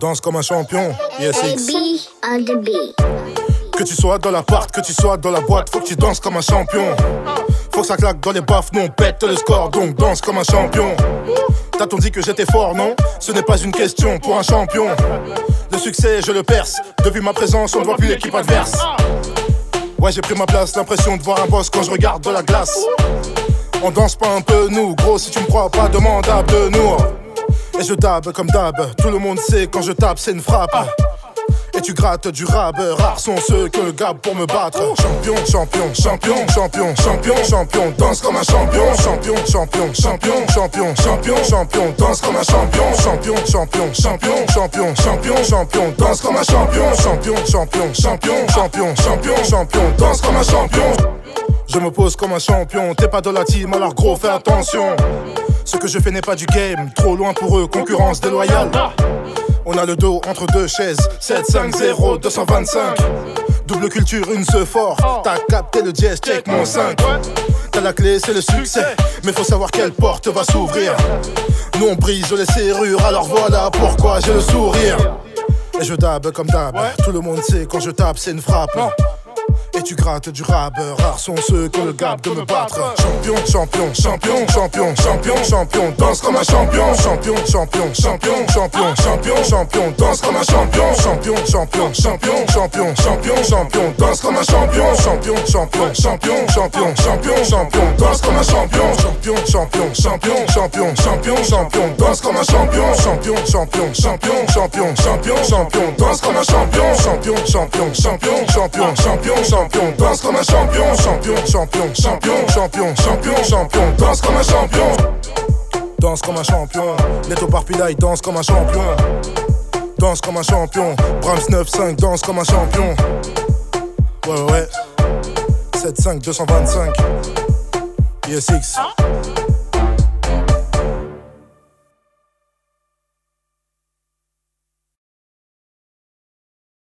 Danse comme un champion. Yes, on the beat. Que tu sois dans l'appart, que tu sois dans la boîte, faut que tu danses comme un champion. Faut que ça claque dans les baffes, non, pète le score, donc danse comme un champion. T'as-t-on dit que j'étais fort, non? Ce n'est pas une question pour un champion. Le succès, je le perce. Depuis ma présence, on ne voit plus l'équipe adverse. Ouais, j'ai pris ma place, l'impression de voir un boss quand je regarde de la glace. On danse pas un peu, nous, gros, si tu me crois pas, demande à nous. Et je dab comme dab, tout le monde sait quand je tape, c'est une frappe. Et tu grattes du rab, rares sont ceux que gab pour me battre. Champion, champion, champion, champion, champion, champion, danse comme un champion. Champion, champion, champion, champion, champion, champion, danse comme un champion. Champion, champion, champion, champion, champion, champion, danse comme un champion. Champion, champion, champion, champion, champion, champion, danse comme un champion. Je me pose comme un champion, t'es pas de la team, alors gros fais attention. Ce que je fais n'est pas du game, trop loin pour eux, concurrence déloyale. On a le dos entre deux chaises, 7, 5, 0, 225. Double culture, une se fort. T'as capté le jazz, check mon 5. T'as la clé, c'est le succès. Mais faut savoir quelle porte va s'ouvrir. Nous on brise les serrures, alors voilà pourquoi j'ai le sourire. Et je dab comme dab. Tout le monde sait quand je tape, c'est une frappe. Et tu grattes du rab, rares sont ceux qui le gab de me battre. Champion, champion, champion, champion, champion, champion, danse comme un champion. Champion, champion, champion, champion, champion, champion, danse comme un champion. Champion, champion, champion, champion, champion, champion, danse comme un champion. Champion, champion, champion, champion, champion, champion, danse comme un champion. Champion, champion, champion, champion, champion, champion, danse comme un champion. Champion, champion, champion, champion, champion, champion, danse comme un champion. Champion, champion, champion, champion, champion, champion, danse comme un champion. Champion, champion, champion, champion, champion, champion, danse comme un champion. Danse comme un champion. Neto Parpidaï danse comme un champion. Danse comme un champion. Brahms 9-5 danse comme un champion. Ouais, ouais. 7-5, 225. Yes, X.